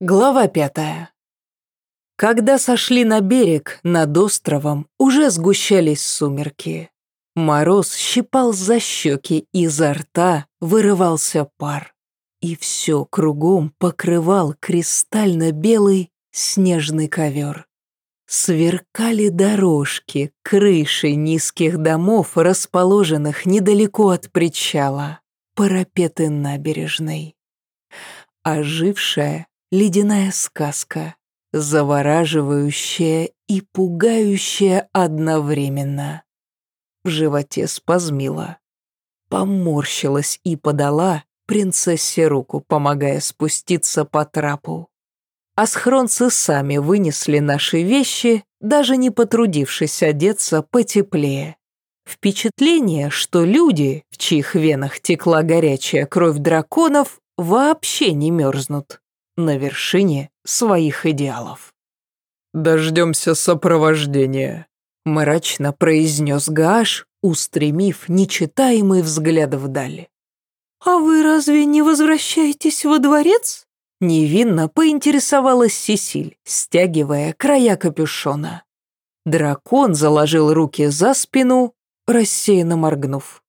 Глава пятая. Когда сошли на берег, над островом уже сгущались сумерки. Мороз щипал за щеки, изо рта вырывался пар. И все кругом покрывал кристально-белый снежный ковер. Сверкали дорожки, крыши низких домов, расположенных недалеко от причала, парапеты набережной. Ожившая ледяная сказка, завораживающая и пугающая одновременно. В животе спазмила. Поморщилась и подала принцессе руку, помогая спуститься по трапу. Асхронцы сами вынесли наши вещи, даже не потрудившись одеться потеплее. Впечатление, что люди, в чьих венах текла горячая кровь драконов, вообще не мерзнут на вершине своих идеалов. «Дождемся сопровождения», — мрачно произнес Гаш, устремив нечитаемый взгляд вдаль. «А вы разве не возвращаетесь во дворец?» Невинно поинтересовалась Сесиль, стягивая края капюшона. Дракон заложил руки за спину, рассеянно моргнув.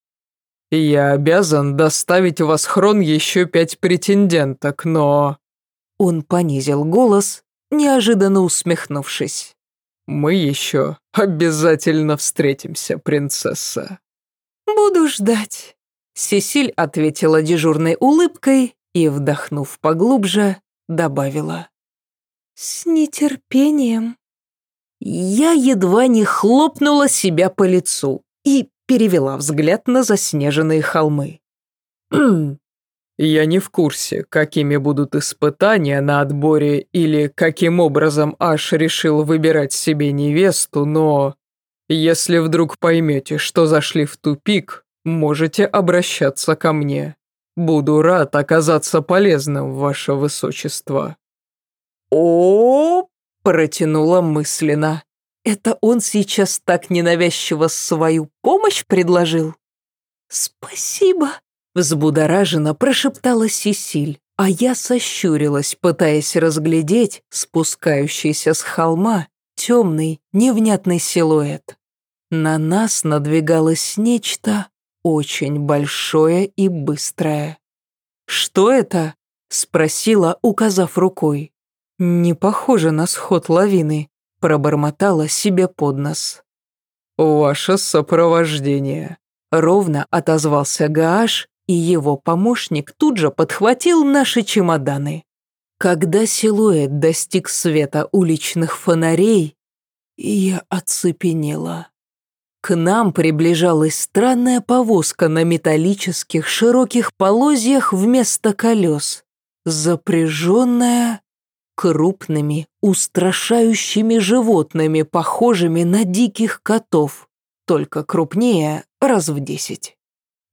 «Я обязан доставить в Асхрон еще пять претенденток, но...» Он понизил голос, неожиданно усмехнувшись. «Мы еще обязательно встретимся, принцесса». «Буду ждать», — Сесиль ответила дежурной улыбкой и, вдохнув поглубже, добавила. «С нетерпением». Я едва не хлопнула себя по лицу и перевела взгляд на заснеженные холмы. Я не в курсе, какими будут испытания на отборе или каким образом Аш решил выбирать себе невесту, но... Если вдруг поймете, что зашли в тупик, можете обращаться ко мне. Буду рад оказаться полезным, ваше высочество». О, протянула мысленно. Это он сейчас так ненавязчиво свою помощь предложил? Спасибо, Взбудораженно прошептала Сесиль, а я сощурилась, пытаясь разглядеть спускающийся с холма темный, невнятный силуэт. На нас надвигалось нечто очень большое и быстрое. «Что это?» — спросила, указав рукой. «Не похоже на сход лавины», — пробормотала себе под нос. «Ваше сопровождение», — ровно отозвался Гааш и его помощник тут же подхватил наши чемоданы. Когда силуэт достиг света уличных фонарей, я оцепенела. К нам приближалась странная повозка на металлических широких полозьях вместо колес, запряженная крупными, устрашающими животными, похожими на диких котов, только крупнее раз в десять.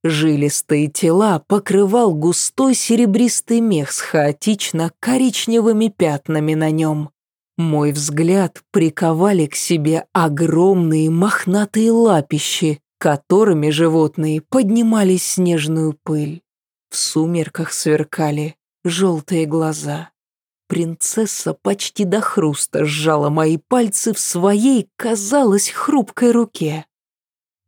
Жилистые тела покрывал густой серебристый мех с хаотично коричневыми пятнами на нем. Мой взгляд приковали к себе огромные мохнатые лапищи, которыми животные поднимали снежную пыль. В сумерках сверкали желтые глаза. Принцесса почти до хруста сжала мои пальцы в своей, казалось, хрупкой руке.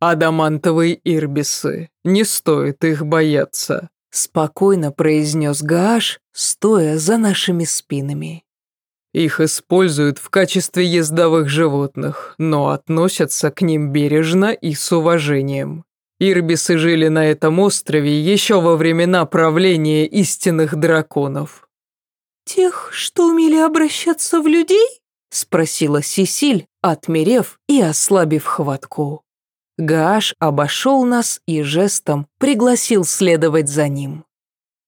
«Адамантовые ирбисы, не стоит их бояться», спокойно произнес Гааш, стоя за нашими спинами. Их используют в качестве ездовых животных, но относятся к ним бережно и с уважением. Ирбисы жили на этом острове еще во времена правления истинных драконов. «Тех, что умели обращаться в людей?» – спросила Сесиль, отмерев и ослабив хватку. Гааш обошел нас и жестом пригласил следовать за ним.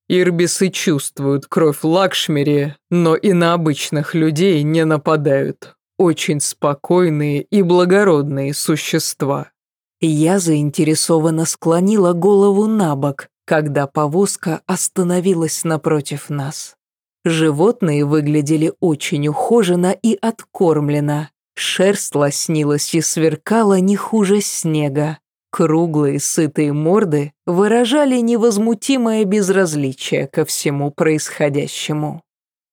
Ирбисы чувствуют кровь Лакшмири, но и на обычных людей не нападают. Очень спокойные и благородные существа. Я заинтересованно склонила голову на бок, когда повозка остановилась напротив нас. Животные выглядели очень ухоженно и откормленно, Шерсть лоснилась и сверкала не хуже снега. Круглые сытые морды выражали невозмутимое безразличие ко всему происходящему.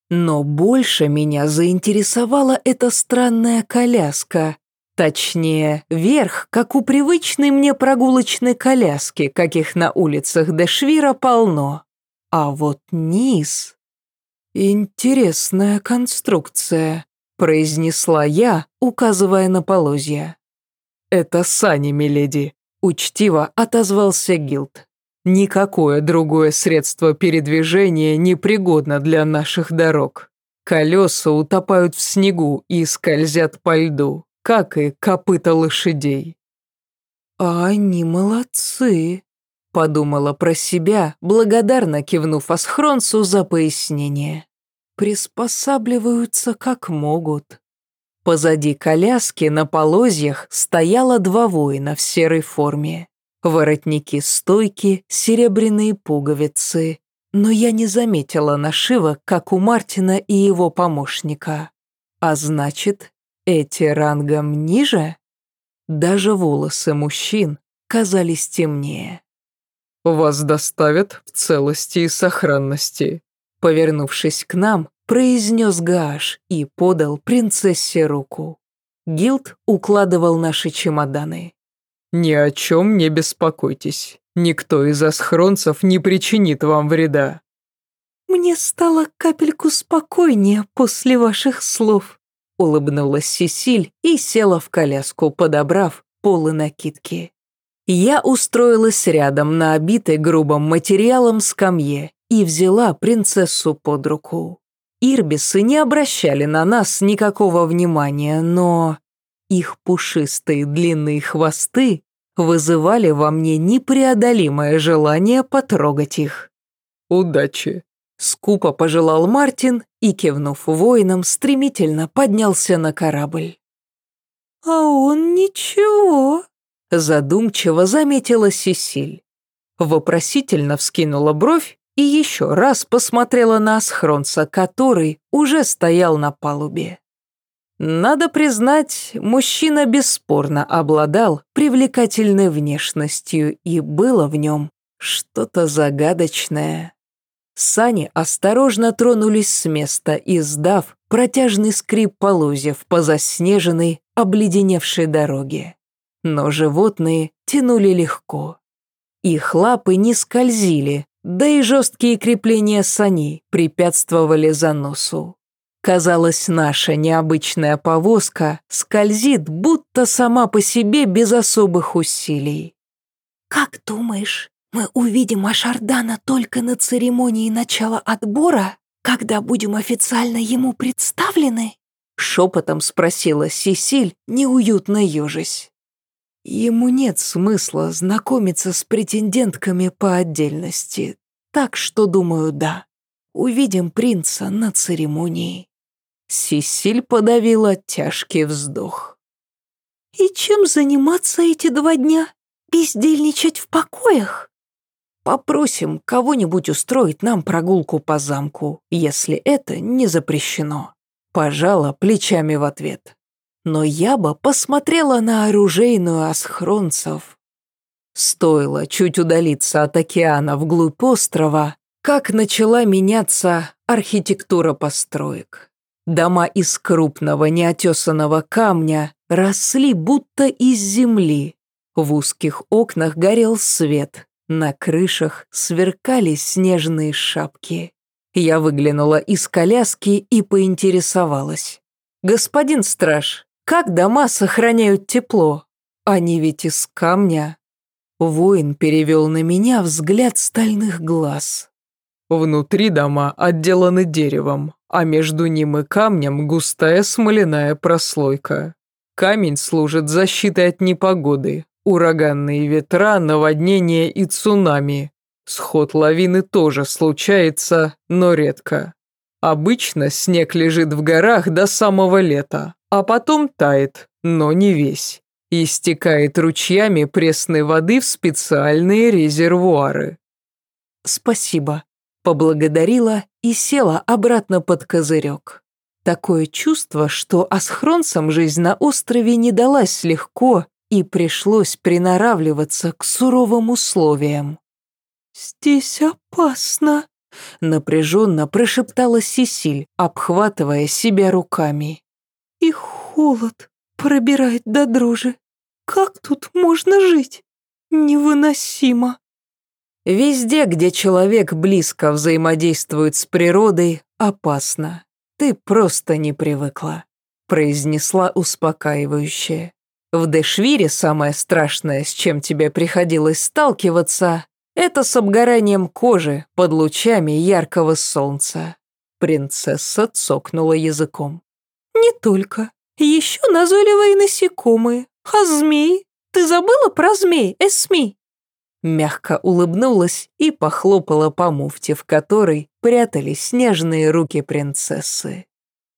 Но больше меня заинтересовала эта странная коляска. Точнее, верх, как у привычной мне прогулочной коляски, каких на улицах Дешвира полно. А вот низ... «Интересная конструкция», — произнесла я, указывая на полозья. «Это сани, миледи», — учтиво отозвался Гилд. Никакое другое средство передвижения не пригодно для наших дорог. Колеса утопают в снегу и скользят по льду, как и копыта лошадей. «А они молодцы», — подумала про себя, благодарно кивнув Асхронцу за пояснение. «Приспосабливаются как могут». Позади коляски на полозьях стояло два воина в серой форме. Воротники стойки, серебряные пуговицы. Но я не заметила нашивок, как у Мартина и его помощника. А значит, эти рангом ниже? Даже волосы мужчин казались темнее. «Вас доставят в целости и сохранности», повернувшись к нам, произнес Гаш и подал принцессе руку. Гилд укладывал наши чемоданы. «Ни о чем не беспокойтесь. Никто из асхронцев не причинит вам вреда». «Мне стало капельку спокойнее после ваших слов», улыбнулась Сесиль и села в коляску, подобрав полы накидки. Я устроилась рядом на обитой грубым материалом скамье и взяла принцессу под руку. Ирбисы не обращали на нас никакого внимания, но их пушистые длинные хвосты вызывали во мне непреодолимое желание потрогать их. «Удачи!» — скупо пожелал Мартин и, кивнув воинам, стремительно поднялся на корабль. «А он ничего», — задумчиво заметила Сесиль. Вопросительно вскинула бровь и еще раз посмотрела на Асхронца, который уже стоял на палубе. Надо признать, мужчина бесспорно обладал привлекательной внешностью, и было в нем что-то загадочное. Сани осторожно тронулись с места, издав протяжный скрип полозьев по заснеженной, обледеневшей дороге. Но животные тянули легко. Их лапы не скользили, да и жесткие крепления саней препятствовали заносу. Казалось, наша необычная повозка скользит, будто сама по себе без особых усилий. «Как думаешь, мы увидим Ашардана только на церемонии начала отбора, когда будем официально ему представлены?» Шепотом спросила Сесиль, неуютно ежась. Ему нет смысла знакомиться с претендентками по отдельности, так что, думаю, да. Увидим принца на церемонии. Сисиль подавила тяжкий вздох. «И чем заниматься эти два дня? Бездельничать в покоях?» «Попросим кого-нибудь устроить нам прогулку по замку, если это не запрещено». Пожала плечами в ответ. Но я бы посмотрела на оружейную асхронцев. Стоило чуть удалиться от океана вглубь острова, как начала меняться архитектура построек. Дома из крупного неотесанного камня росли будто из земли. В узких окнах горел свет, на крышах сверкали снежные шапки. Я выглянула из коляски и поинтересовалась. «Господин страж, как дома сохраняют тепло? Они ведь из камня». Воин перевел на меня взгляд стальных глаз. «Внутри дома отделаны деревом, а между ним и камнем густая смоляная прослойка. Камень служит защитой от непогоды, ураганные ветра, наводнения и цунами. Сход лавины тоже случается, но редко. Обычно снег лежит в горах до самого лета, а потом тает, но не весь. И стекает ручьями пресной воды в специальные резервуары. «Спасибо», Поблагодарила и села обратно под козырек. Такое чувство, что асхронцам жизнь на острове не далась легко и пришлось приноравливаться к суровым условиям. «Здесь опасно», Напряженно прошептала Сисиль, обхватывая себя руками. «И холод пробирает до дрожи. Как тут можно жить? Невыносимо!» Везде, где человек близко взаимодействует с природой, опасно. Ты просто не привыкла, произнесла успокаивающе. В Дэшвире самое страшное, с чем тебе приходилось сталкиваться, это с обгоранием кожи под лучами яркого солнца. Принцесса цокнула языком. Не только. Еще назойливые насекомые. А змеи? Ты забыла про змей, Эсми? Мягко улыбнулась и похлопала по муфте, в которой прятались снежные руки принцессы.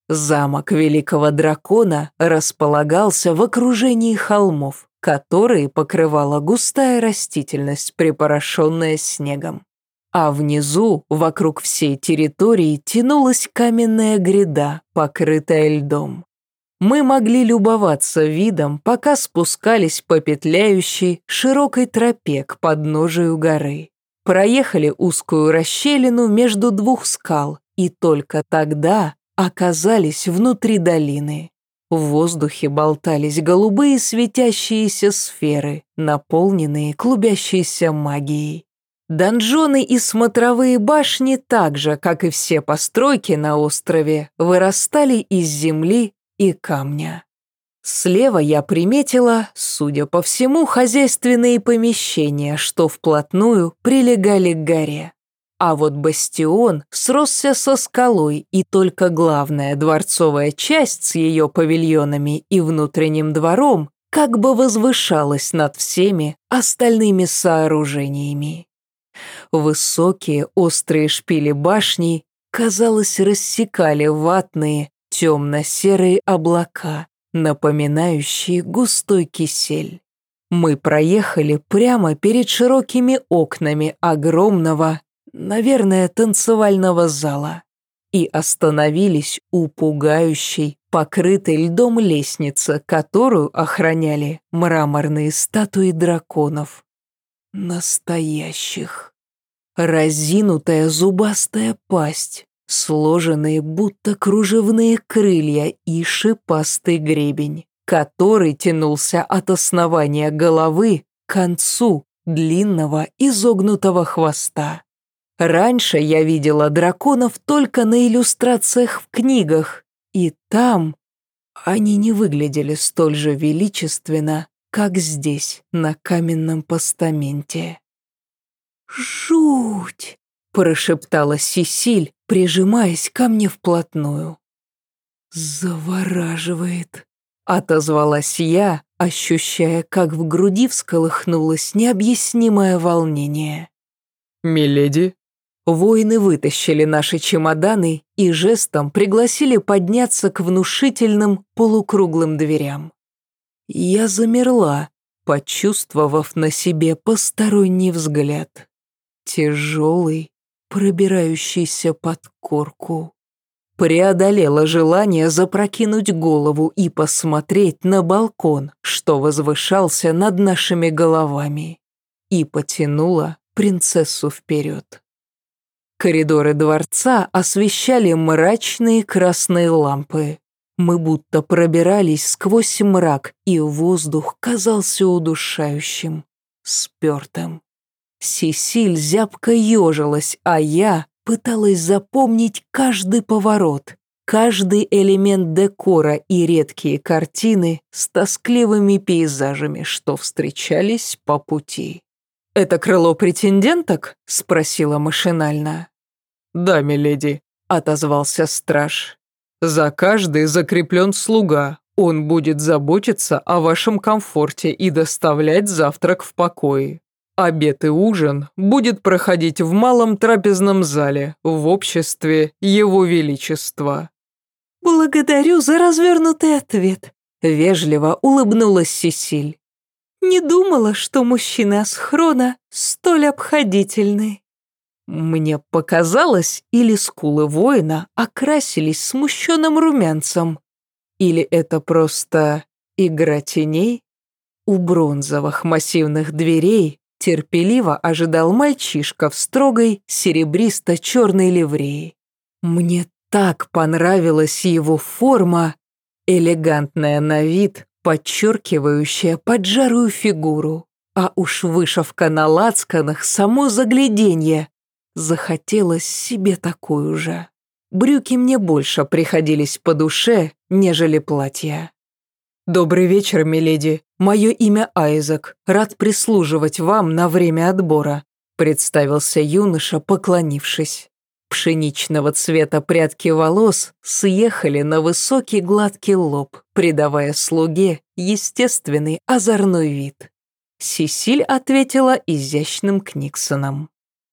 Замок великого дракона располагался в окружении холмов, которые покрывала густая растительность, припорошенная снегом. А внизу, вокруг всей территории, тянулась каменная гряда, покрытая льдом мы могли любоваться видом, пока спускались по петляющей широкой тропе к подножию горы. Проехали узкую расщелину между двух скал и только тогда оказались внутри долины. В воздухе болтались голубые светящиеся сферы, наполненные клубящейся магией. Донжоны и смотровые башни так же, как и все постройки на острове, вырастали из земли и камня. Слева я приметила, судя по всему, хозяйственные помещения, что вплотную прилегали к горе. А вот бастион сросся со скалой, и только главная дворцовая часть с ее павильонами и внутренним двором как бы возвышалась над всеми остальными сооружениями. Высокие острые шпили башни, казалось, рассекали ватные, темно-серые облака, напоминающие густой кисель. Мы проехали прямо перед широкими окнами огромного, наверное, танцевального зала и остановились у пугающей, покрытой льдом лестницы, которую охраняли мраморные статуи драконов. Настоящих. Разинутая зубастая пасть, сложенные будто кружевные крылья и шипастый гребень, который тянулся от основания головы к концу длинного изогнутого хвоста. Раньше я видела драконов только на иллюстрациях в книгах, и там они не выглядели столь же величественно, как здесь, на каменном постаменте. «Жуть!» – прошептала Сисиль, прижимаясь ко мне вплотную. «Завораживает», — отозвалась я, ощущая, как в груди всколыхнулось необъяснимое волнение. «Миледи?» Воины вытащили наши чемоданы и жестом пригласили подняться к внушительным полукруглым дверям. Я замерла, почувствовав на себе посторонний взгляд. Тяжелый, пробирающийся под корку. Преодолела желание запрокинуть голову и посмотреть на балкон, что возвышался над нашими головами, и потянула принцессу вперед. Коридоры дворца освещали мрачные красные лампы. Мы будто пробирались сквозь мрак, и воздух казался удушающим, спертым. Сесиль зябко ежилась, а я пыталась запомнить каждый поворот, каждый элемент декора и редкие картины с тоскливыми пейзажами, что встречались по пути. «Это крыло претенденток?» – спросила машинально. «Да, миледи», – отозвался страж. «За каждый закреплен слуга. Он будет заботиться о вашем комфорте и доставлять завтрак в покое. Обед и ужин будет проходить в малом трапезном зале в обществе Его Величества». «Благодарю за развернутый ответ», — вежливо улыбнулась Сесиль. «Не думала, что мужчины Асхрона столь обходительны». Мне показалось, или скулы воина окрасились смущенным румянцем, или это просто игра теней? У бронзовых массивных дверей терпеливо ожидал мальчишка в строгой серебристо-черной ливреи. Мне так понравилась его форма, элегантная на вид, подчеркивающая поджарую фигуру, а уж вышивка на лацканах само загляденье. Захотелось себе такую же. Брюки мне больше приходились по душе, нежели платья. «Добрый вечер, миледи. Мое имя Айзек. Рад прислуживать вам на время отбора», представился юноша, поклонившись. Пшеничного цвета прядки волос съехали на высокий гладкий лоб, придавая слуге естественный озорной вид. Сисиль ответила изящным книксоном.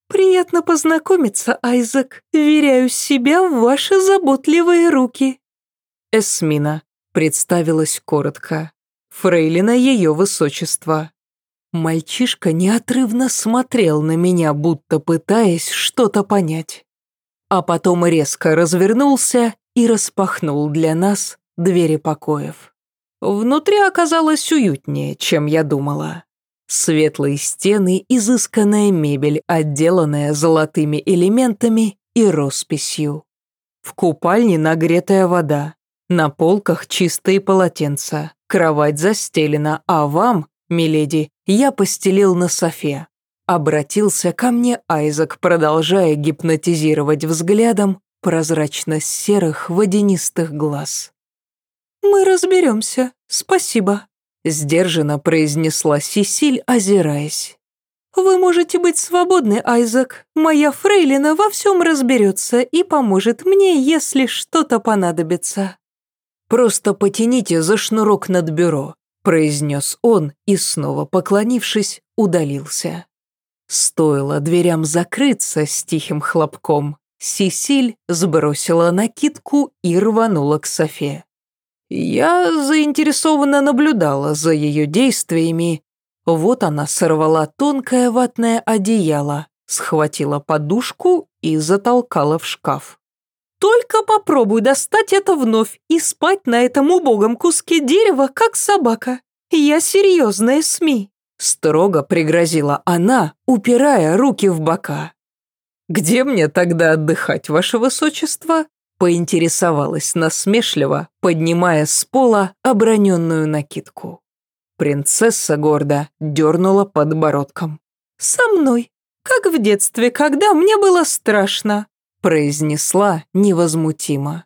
«Приятно познакомиться, Айзек. Веряю себя в ваши заботливые руки». Эсмина, Представилась коротко. Фрейлина ее высочество. Мальчишка неотрывно смотрел на меня, будто пытаясь что-то понять. А потом резко развернулся и распахнул для нас двери покоев. Внутри оказалось уютнее, чем я думала. Светлые стены, изысканная мебель, отделанная золотыми элементами и росписью. В купальне нагретая вода, на полках чистые полотенца, кровать застелена, а вам, миледи, я постелил на софе. Обратился ко мне Айзек, продолжая гипнотизировать взглядом прозрачно-серых водянистых глаз. «Мы разберемся, спасибо», — сдержанно произнесла Сисиль, озираясь. «Вы можете быть свободны, Айзек. Моя фрейлина во всем разберется и поможет мне, если что-то понадобится». «Просто потяните за шнурок над бюро», – произнес он и, снова поклонившись, удалился. Стоило дверям закрыться с тихим хлопком, Сисиль сбросила накидку и рванула к Софе. Я заинтересованно наблюдала за ее действиями. Вот она сорвала тонкое ватное одеяло, схватила подушку и затолкала в шкаф. Только попробуй достать это вновь и спать на этом убогом куске дерева, как собака. Я серьезная СМИ», — строго пригрозила она, упирая руки в бока. «Где мне тогда отдыхать, ваше высочество?» поинтересовалась насмешливо, поднимая с пола оброненную накидку. Принцесса гордо дернула подбородком. «Со мной, как в детстве, когда мне было страшно произнесла невозмутимо.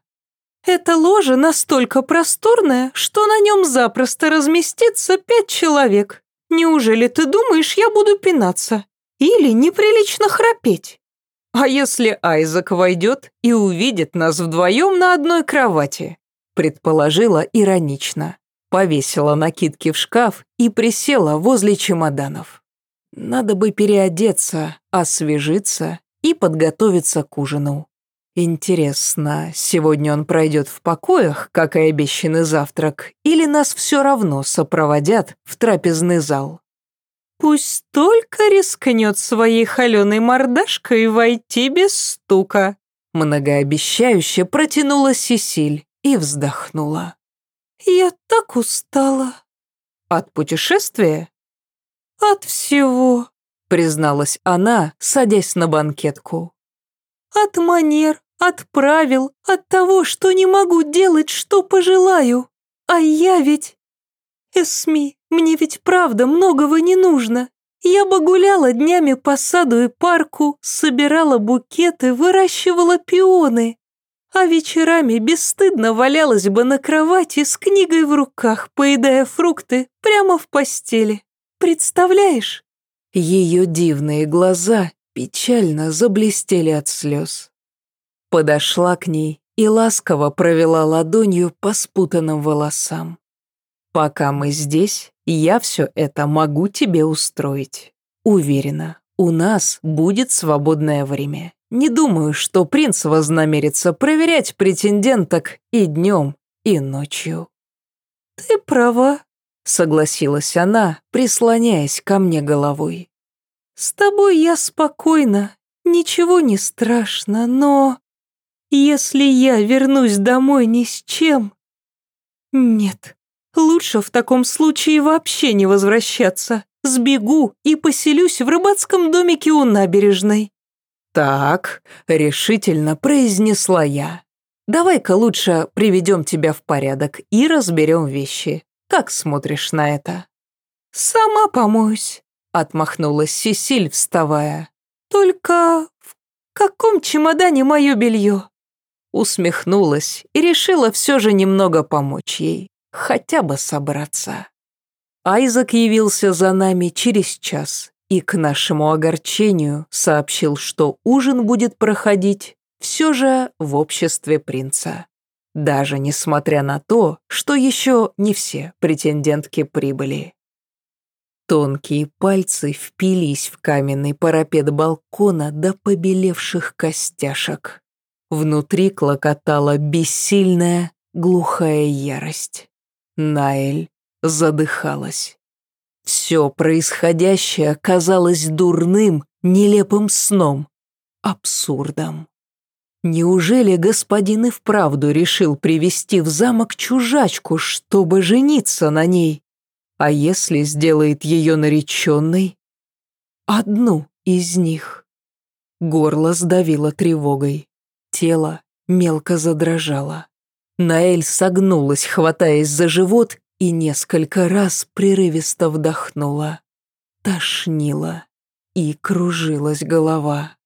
«Это ложе настолько просторное, что на нем запросто разместится пять человек. Неужели ты думаешь, я буду пинаться? Или неприлично храпеть? А если Айзек войдет и увидит нас вдвоем на одной кровати?» предположила иронично. Повесила накидки в шкаф и присела возле чемоданов. Надо бы переодеться, освежиться и подготовиться к ужину. Интересно, сегодня он пройдет в покоях, как и обещанный завтрак, или нас все равно сопроводят в трапезный зал? Пусть только рискнет своей холеной мордашкой войти без стука. Многообещающе протянула Сесиль и вздохнула. Я так устала. От путешествия? От всего призналась она, садясь на банкетку. «От манер, от правил, от того, что не могу делать, что пожелаю. А я ведь... Эсми, мне ведь правда многого не нужно. Я бы гуляла днями по саду и парку, собирала букеты, выращивала пионы, а вечерами бесстыдно валялась бы на кровати с книгой в руках, поедая фрукты прямо в постели. Представляешь? Ее дивные глаза печально заблестели от слез. Подошла к ней и ласково провела ладонью по спутанным волосам. «Пока мы здесь, я все это могу тебе устроить. Уверена, у нас будет свободное время. Не думаю, что принц вознамерится проверять претенденток и днем, и ночью». «Ты права», согласилась она, прислоняясь ко мне головой. «С тобой я спокойна, ничего не страшно, но... Если я вернусь домой ни с чем... Нет, лучше в таком случае вообще не возвращаться, сбегу и поселюсь в рыбацком домике у набережной». «Так», — решительно произнесла я. «Давай-ка лучше приведем тебя в порядок и разберем вещи. Как смотришь на это?» «Сама помоюсь», — отмахнулась Сесиль, вставая. «Только в каком чемодане мое белье?» Усмехнулась и решила все же немного помочь ей, хотя бы собраться. Айзек явился за нами через час и, к нашему огорчению, сообщил, что ужин будет проходить все же в обществе принца. Даже несмотря на то, что еще не все претендентки прибыли. Тонкие пальцы впились в каменный парапет балкона до побелевших костяшек. Внутри клокотала бессильная, глухая ярость. Наэль задыхалась. Все происходящее казалось дурным, нелепым сном, абсурдом. Неужели господин и вправду решил привести в замок чужачку, чтобы жениться на ней? А если сделает ее нареченной? Одну из них. Горло сдавило тревогой. Тело мелко задрожало. Наэль согнулась, хватаясь за живот, и несколько раз прерывисто вдохнула. Тошнила и кружилась голова.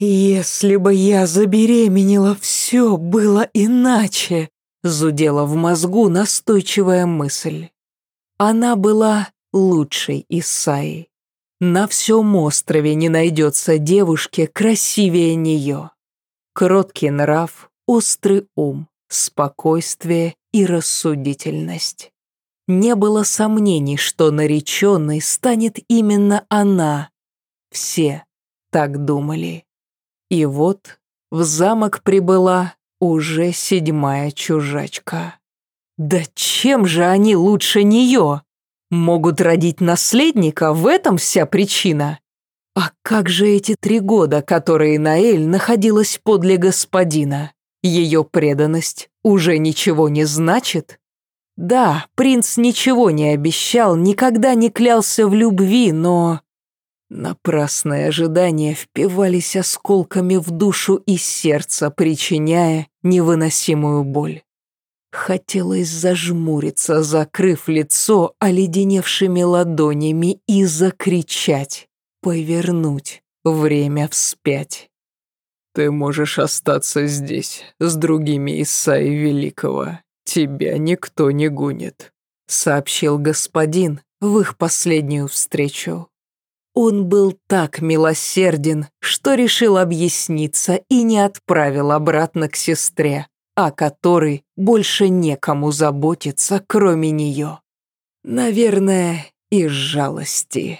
«Если бы я забеременела, все было иначе», — зудела в мозгу настойчивая мысль. Она была лучшей из Саи. На всем острове не найдется девушки красивее нее. Кроткий нрав, острый ум, спокойствие и рассудительность. Не было сомнений, что нареченной станет именно она. Все так думали. И вот в замок прибыла уже седьмая чужачка. Да чем же они лучше нее? Могут родить наследника, в этом вся причина. А как же эти три года, которые Наэль находилась подле господина? Ее преданность уже ничего не значит? Да, принц ничего не обещал, никогда не клялся в любви, но... Напрасные ожидания впивались осколками в душу и сердце, причиняя невыносимую боль. Хотелось зажмуриться, закрыв лицо оледеневшими ладонями и закричать, повернуть время вспять. «Ты можешь остаться здесь, с другими Исаи Великого. Тебя никто не гонит», — сообщил господин в их последнюю встречу. Он был так милосерден, что решил объясниться и не отправил обратно к сестре, о которой больше некому заботиться, кроме нее. Наверное, из жалости.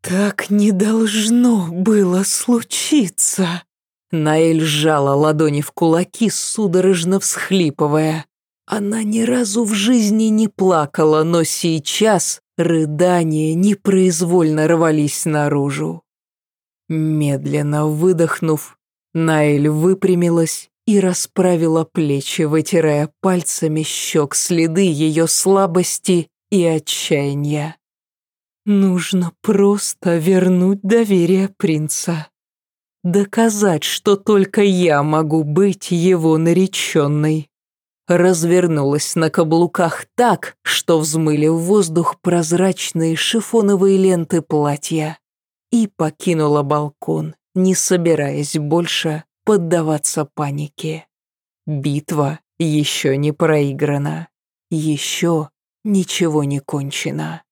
«Так не должно было случиться!» Наэль сжала ладони в кулаки, судорожно всхлипывая. Она ни разу в жизни не плакала, но сейчас рыдания непроизвольно рвались наружу. Медленно выдохнув, Наэль выпрямилась и расправила плечи, вытирая пальцами щек следы ее слабости и отчаяния. Нужно просто вернуть доверие принца. Доказать, что только я могу быть его нареченной. Развернулась на каблуках так, что взмыли в воздух прозрачные шифоновые ленты платья и покинула балкон, не собираясь больше поддаваться панике. Битва еще не проиграна, еще ничего не кончено.